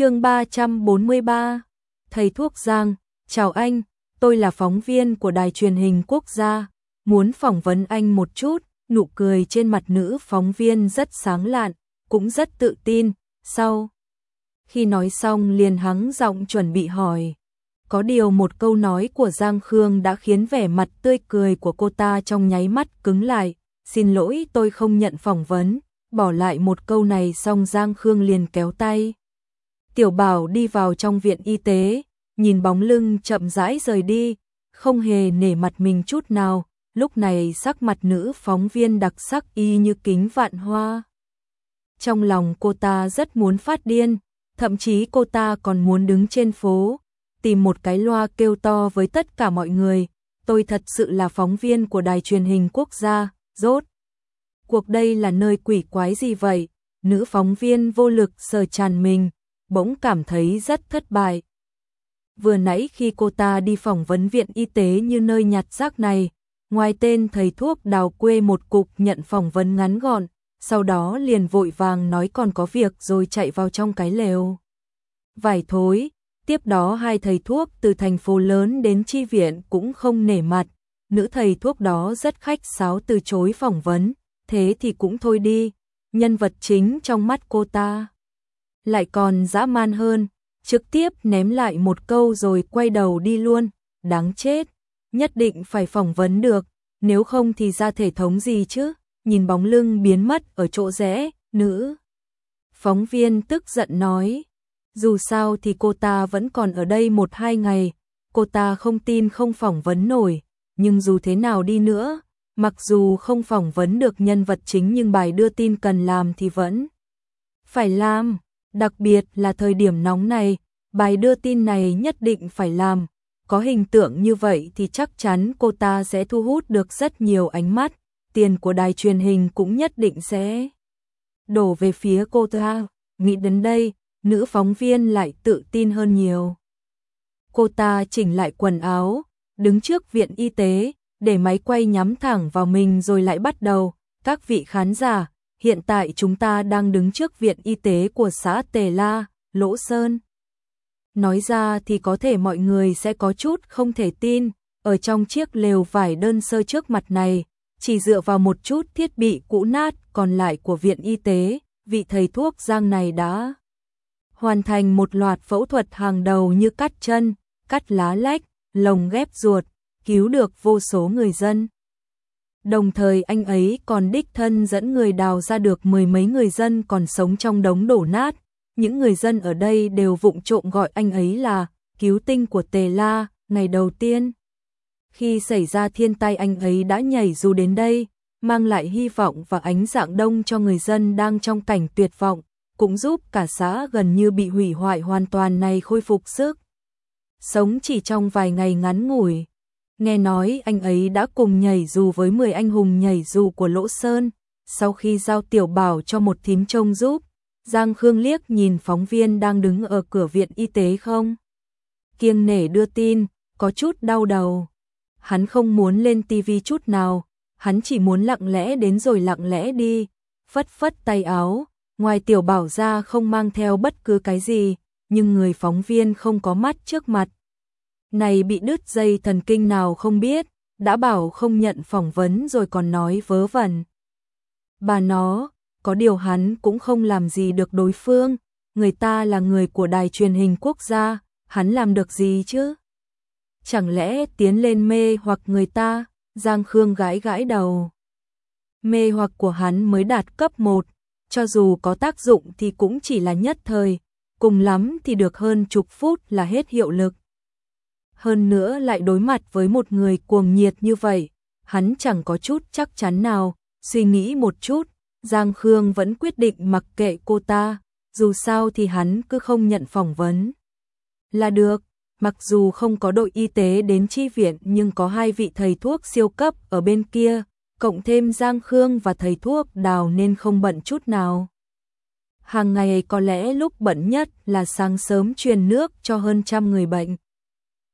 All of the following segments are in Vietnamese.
chương 343, thầy thuốc Giang, chào anh, tôi là phóng viên của đài truyền hình quốc gia, muốn phỏng vấn anh một chút, nụ cười trên mặt nữ phóng viên rất sáng lạn, cũng rất tự tin, sau. Khi nói xong liền hắng giọng chuẩn bị hỏi. Có điều một câu nói của Giang Khương đã khiến vẻ mặt tươi cười của cô ta trong nháy mắt cứng lại, xin lỗi tôi không nhận phỏng vấn, bỏ lại một câu này xong Giang Khương liền kéo tay. Tiểu Bảo đi vào trong viện y tế, nhìn bóng lưng chậm rãi rời đi, không hề nể mặt mình chút nào, lúc này sắc mặt nữ phóng viên đặc sắc y như kính vạn hoa. Trong lòng cô ta rất muốn phát điên, thậm chí cô ta còn muốn đứng trên phố, tìm một cái loa kêu to với tất cả mọi người, tôi thật sự là phóng viên của đài truyền hình quốc gia, rốt. Cuộc đây là nơi quỷ quái gì vậy? Nữ phóng viên vô lực sờ tràn mình, bỗng cảm thấy rất thất bại. Vừa nãy khi cô ta đi phỏng vấn viện y tế như nơi nhặt rác này, ngoài tên thầy thuốc đào quê một cục nhận phỏng vấn ngắn gọn, sau đó liền vội vàng nói còn có việc rồi chạy vào trong cái lều. Vải thối, tiếp đó hai thầy thuốc từ thành phố lớn đến chi viện cũng không nể mặt, nữ thầy thuốc đó rất khách sáo từ chối phỏng vấn, thế thì cũng thôi đi, nhân vật chính trong mắt cô ta. Lại còn dã man hơn, trực tiếp ném lại một câu rồi quay đầu đi luôn, đáng chết, nhất định phải phỏng vấn được, nếu không thì ra thể thống gì chứ, nhìn bóng lưng biến mất ở chỗ rẽ, nữ. Phóng viên tức giận nói, dù sao thì cô ta vẫn còn ở đây một hai ngày, cô ta không tin không phỏng vấn nổi, nhưng dù thế nào đi nữa, mặc dù không phỏng vấn được nhân vật chính nhưng bài đưa tin cần làm thì vẫn phải làm, đặc biệt là thời điểm nóng này, bài đưa tin này nhất định phải làm, có hình tượng như vậy thì chắc chắn cô ta sẽ thu hút được rất nhiều ánh mắt, tiền của đài truyền hình cũng nhất định sẽ đổ về phía cô ta, nghĩ đến đây, nữ phóng viên lại tự tin hơn nhiều. Cô ta chỉnh lại quần áo, đứng trước viện y tế, để máy quay nhắm thẳng vào mình rồi lại bắt đầu. Các vị khán giả, hiện tại chúng ta đang đứng trước viện y tế của xã Tề La, Lỗ Sơn. Nói ra thì có thể mọi người sẽ có chút không thể tin, ở trong chiếc lều vải đơn sơ trước mặt này, chỉ dựa vào một chút thiết bị cũ nát còn lại của viện y tế, vị thầy thuốc giang này đã hoàn thành một loạt phẫu thuật hàng đầu như cắt chân, cắt lá lách, lồng ghép ruột, cứu được vô số người dân. Đồng thời anh ấy còn đích thân dẫn người đào ra được mười mấy người dân còn sống trong đống đổ nát. Những người dân ở đây đều vụng trộm gọi anh ấy là cứu tinh của Tề La, ngày đầu tiên. Khi xảy ra thiên tai anh ấy đã nhảy dù đến đây, mang lại hy vọng và ánh dạng đông cho người dân đang trong cảnh tuyệt vọng, cũng giúp cả xã gần như bị hủy hoại hoàn toàn này khôi phục sức. Sống chỉ trong vài ngày ngắn ngủi. Nghe nói anh ấy đã cùng nhảy dù với 10 anh hùng nhảy dù của Lỗ Sơn, sau khi giao tiểu bảo cho một thím trông giúp, Giang Khương liếc nhìn phóng viên đang đứng ở cửa viện y tế không. Kiêng nể đưa tin, có chút đau đầu. Hắn không muốn lên tivi chút nào, hắn chỉ muốn lặng lẽ đến rồi lặng lẽ đi, phất phất tay áo, ngoài tiểu bảo ra không mang theo bất cứ cái gì, nhưng người phóng viên không có mắt trước mặt, này bị đứt dây thần kinh nào không biết, đã bảo không nhận phỏng vấn rồi còn nói vớ vẩn. Bà nó, có điều hắn cũng không làm gì được đối phương, người ta là người của đài truyền hình quốc gia, hắn làm được gì chứ? Chẳng lẽ tiến lên mê hoặc người ta, Giang Khương gãi gãi đầu. Mê hoặc của hắn mới đạt cấp 1, cho dù có tác dụng thì cũng chỉ là nhất thời, cùng lắm thì được hơn chục phút là hết hiệu lực hơn nữa lại đối mặt với một người cuồng nhiệt như vậy, hắn chẳng có chút chắc chắn nào, suy nghĩ một chút, Giang Khương vẫn quyết định mặc kệ cô ta, dù sao thì hắn cứ không nhận phỏng vấn. Là được, mặc dù không có đội y tế đến chi viện nhưng có hai vị thầy thuốc siêu cấp ở bên kia, cộng thêm Giang Khương và thầy thuốc đào nên không bận chút nào. Hàng ngày có lẽ lúc bận nhất là sáng sớm truyền nước cho hơn trăm người bệnh.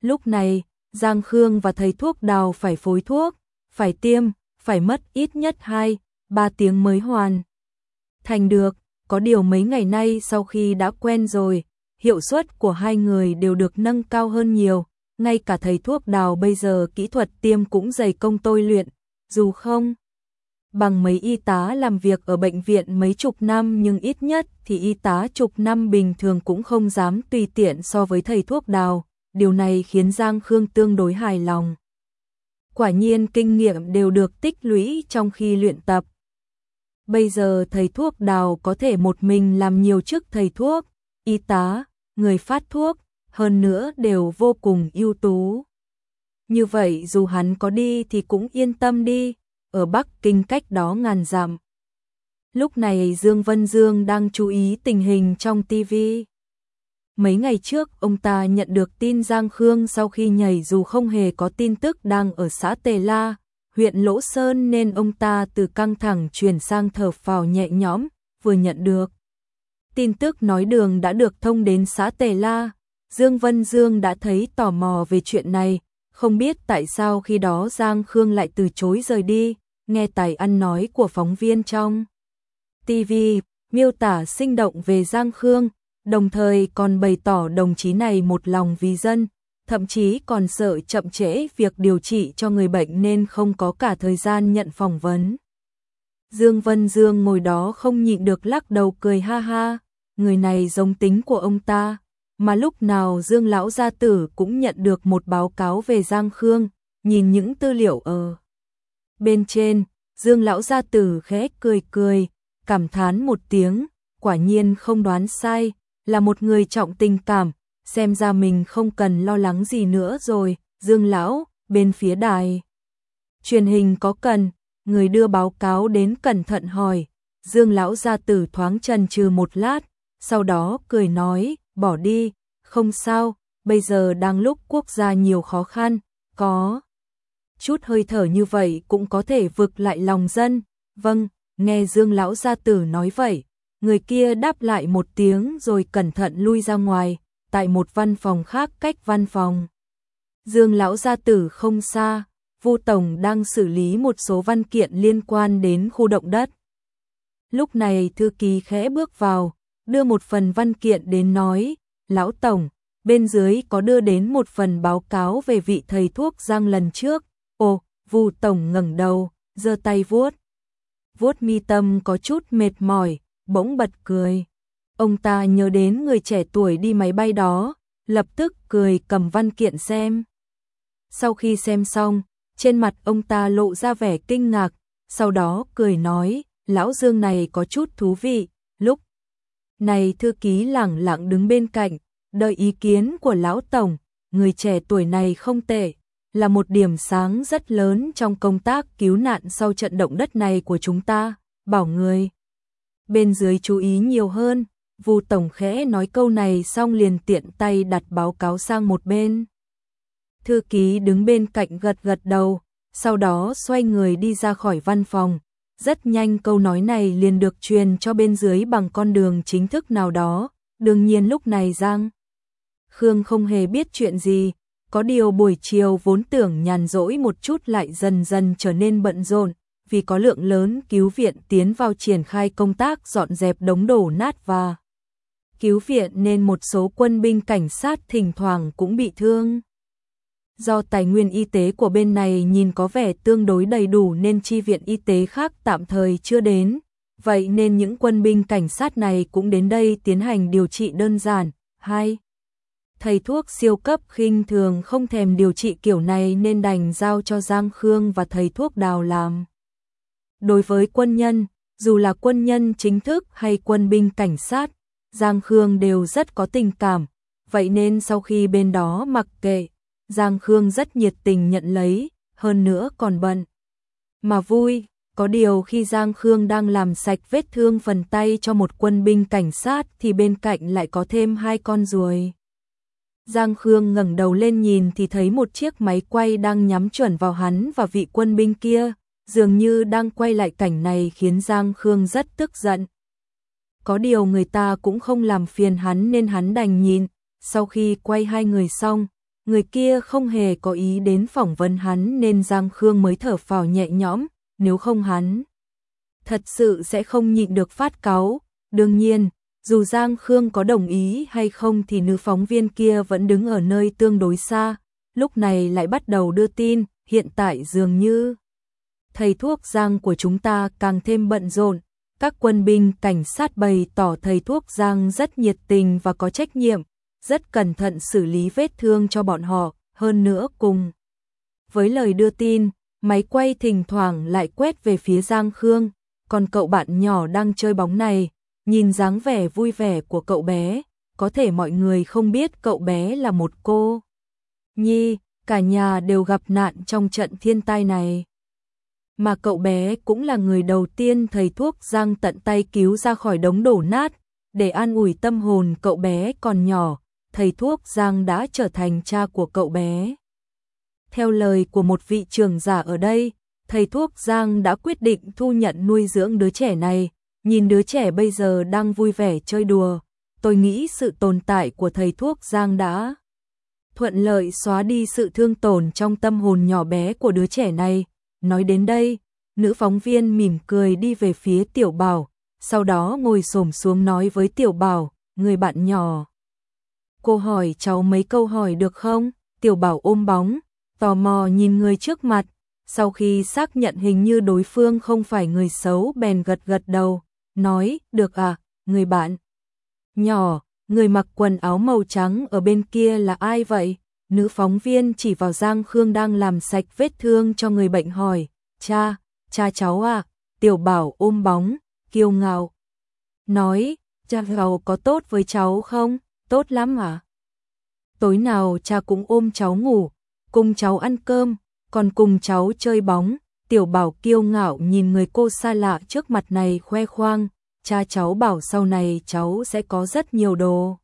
Lúc này, Giang Khương và thầy thuốc đào phải phối thuốc, phải tiêm, phải mất ít nhất 2, 3 tiếng mới hoàn. Thành được, có điều mấy ngày nay sau khi đã quen rồi, hiệu suất của hai người đều được nâng cao hơn nhiều, ngay cả thầy thuốc đào bây giờ kỹ thuật tiêm cũng dày công tôi luyện, dù không bằng mấy y tá làm việc ở bệnh viện mấy chục năm nhưng ít nhất thì y tá chục năm bình thường cũng không dám tùy tiện so với thầy thuốc đào, điều này khiến Giang Khương tương đối hài lòng. Quả nhiên kinh nghiệm đều được tích lũy trong khi luyện tập. Bây giờ thầy thuốc đào có thể một mình làm nhiều chức thầy thuốc, y tá, người phát thuốc, hơn nữa đều vô cùng ưu tú. Như vậy dù hắn có đi thì cũng yên tâm đi, ở Bắc Kinh cách đó ngàn dặm. Lúc này Dương Vân Dương đang chú ý tình hình trong TV. Mấy ngày trước, ông ta nhận được tin Giang Khương sau khi nhảy dù không hề có tin tức đang ở xã Tề La, huyện Lỗ Sơn nên ông ta từ căng thẳng chuyển sang thở phào nhẹ nhõm, vừa nhận được. Tin tức nói đường đã được thông đến xã Tề La, Dương Vân Dương đã thấy tò mò về chuyện này, không biết tại sao khi đó Giang Khương lại từ chối rời đi, nghe tài ăn nói của phóng viên trong TV, miêu tả sinh động về Giang Khương, đồng thời còn bày tỏ đồng chí này một lòng vì dân, thậm chí còn sợ chậm trễ việc điều trị cho người bệnh nên không có cả thời gian nhận phỏng vấn. Dương Vân Dương ngồi đó không nhịn được lắc đầu cười ha ha, người này giống tính của ông ta, mà lúc nào Dương Lão Gia Tử cũng nhận được một báo cáo về Giang Khương, nhìn những tư liệu ở bên trên, Dương Lão Gia Tử khẽ cười cười, cảm thán một tiếng, quả nhiên không đoán sai, là một người trọng tình cảm, xem ra mình không cần lo lắng gì nữa rồi, Dương Lão, bên phía đài. Truyền hình có cần, người đưa báo cáo đến cẩn thận hỏi, Dương Lão ra Tử thoáng trần trừ một lát, sau đó cười nói, bỏ đi, không sao, bây giờ đang lúc quốc gia nhiều khó khăn, có chút hơi thở như vậy cũng có thể vực lại lòng dân. Vâng, nghe Dương lão gia tử nói vậy, người kia đáp lại một tiếng rồi cẩn thận lui ra ngoài, tại một văn phòng khác cách văn phòng. Dương lão gia tử không xa, Vu tổng đang xử lý một số văn kiện liên quan đến khu động đất. Lúc này thư ký khẽ bước vào, đưa một phần văn kiện đến nói, Lão Tổng, bên dưới có đưa đến một phần báo cáo về vị thầy thuốc Giang lần trước. Ồ, Vu Tổng ngẩng đầu, giơ tay vuốt. Vuốt mi tâm có chút mệt mỏi, bỗng bật cười. Ông ta nhớ đến người trẻ tuổi đi máy bay đó, lập tức cười cầm văn kiện xem. Sau khi xem xong, trên mặt ông ta lộ ra vẻ kinh ngạc, sau đó cười nói, lão Dương này có chút thú vị, lúc này thư ký lẳng lặng đứng bên cạnh, đợi ý kiến của lão tổng, người trẻ tuổi này không tệ, là một điểm sáng rất lớn trong công tác cứu nạn sau trận động đất này của chúng ta, bảo người. Bên dưới chú ý nhiều hơn, Vu tổng khẽ nói câu này xong liền tiện tay đặt báo cáo sang một bên. Thư ký đứng bên cạnh gật gật đầu, sau đó xoay người đi ra khỏi văn phòng, rất nhanh câu nói này liền được truyền cho bên dưới bằng con đường chính thức nào đó, đương nhiên lúc này Giang Khương không hề biết chuyện gì, có điều buổi chiều vốn tưởng nhàn rỗi một chút lại dần dần trở nên bận rộn, vì có lượng lớn cứu viện tiến vào triển khai công tác dọn dẹp đống đổ nát và cứu viện nên một số quân binh cảnh sát thỉnh thoảng cũng bị thương. Do tài nguyên y tế của bên này nhìn có vẻ tương đối đầy đủ nên chi viện y tế khác tạm thời chưa đến, vậy nên những quân binh cảnh sát này cũng đến đây tiến hành điều trị đơn giản. 2. Thầy thuốc siêu cấp khinh thường không thèm điều trị kiểu này nên đành giao cho Giang Khương và thầy thuốc đào làm. Đối với quân nhân, dù là quân nhân chính thức hay quân binh cảnh sát, Giang Khương đều rất có tình cảm, vậy nên sau khi bên đó mặc kệ, Giang Khương rất nhiệt tình nhận lấy, hơn nữa còn bận. Mà vui, có điều khi Giang Khương đang làm sạch vết thương phần tay cho một quân binh cảnh sát thì bên cạnh lại có thêm hai con ruồi. Giang Khương ngẩng đầu lên nhìn thì thấy một chiếc máy quay đang nhắm chuẩn vào hắn và vị quân binh kia, dường như đang quay lại cảnh này khiến Giang Khương rất tức giận. Có điều người ta cũng không làm phiền hắn nên hắn đành nhìn, sau khi quay hai người xong, người kia không hề có ý đến phỏng vấn hắn nên Giang Khương mới thở phào nhẹ nhõm, nếu không hắn thật sự sẽ không nhịn được phát cáu. Đương nhiên, Dù Giang Khương có đồng ý hay không thì nữ phóng viên kia vẫn đứng ở nơi tương đối xa, lúc này lại bắt đầu đưa tin, hiện tại dường như thầy thuốc Giang của chúng ta càng thêm bận rộn, các quân binh cảnh sát bày tỏ thầy thuốc Giang rất nhiệt tình và có trách nhiệm, rất cẩn thận xử lý vết thương cho bọn họ, hơn nữa cùng. Với lời đưa tin, máy quay thỉnh thoảng lại quét về phía Giang Khương, còn cậu bạn nhỏ đang chơi bóng này, nhìn dáng vẻ vui vẻ của cậu bé, có thể mọi người không biết cậu bé là một cô. Nhi, cả nhà đều gặp nạn trong trận thiên tai này. Mà cậu bé cũng là người đầu tiên thầy thuốc Giang tận tay cứu ra khỏi đống đổ nát, để an ủi tâm hồn cậu bé còn nhỏ, thầy thuốc Giang đã trở thành cha của cậu bé. Theo lời của một vị trưởng giả ở đây, thầy thuốc Giang đã quyết định thu nhận nuôi dưỡng đứa trẻ này, nhìn đứa trẻ bây giờ đang vui vẻ chơi đùa, tôi nghĩ sự tồn tại của thầy thuốc Giang đã thuận lợi xóa đi sự thương tổn trong tâm hồn nhỏ bé của đứa trẻ này. Nói đến đây, nữ phóng viên mỉm cười đi về phía Tiểu Bảo, sau đó ngồi xổm xuống nói với Tiểu Bảo, người bạn nhỏ. Cô hỏi cháu mấy câu hỏi được không? Tiểu Bảo ôm bóng, tò mò nhìn người trước mặt, sau khi xác nhận hình như đối phương không phải người xấu bèn gật gật đầu, nói, được à, người bạn. Nhỏ, người mặc quần áo màu trắng ở bên kia là ai vậy? Nữ phóng viên chỉ vào Giang Khương đang làm sạch vết thương cho người bệnh hỏi, cha, cha cháu à, tiểu bảo ôm bóng, kiêu ngạo. Nói, cha giàu có tốt với cháu không? Tốt lắm à? Tối nào cha cũng ôm cháu ngủ, cùng cháu ăn cơm, còn cùng cháu chơi bóng. Tiểu bảo kiêu ngạo nhìn người cô xa lạ trước mặt này khoe khoang, cha cháu bảo sau này cháu sẽ có rất nhiều đồ.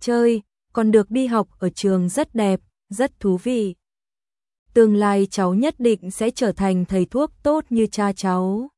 Chơi, còn được đi học ở trường rất đẹp, rất thú vị. Tương lai cháu nhất định sẽ trở thành thầy thuốc tốt như cha cháu.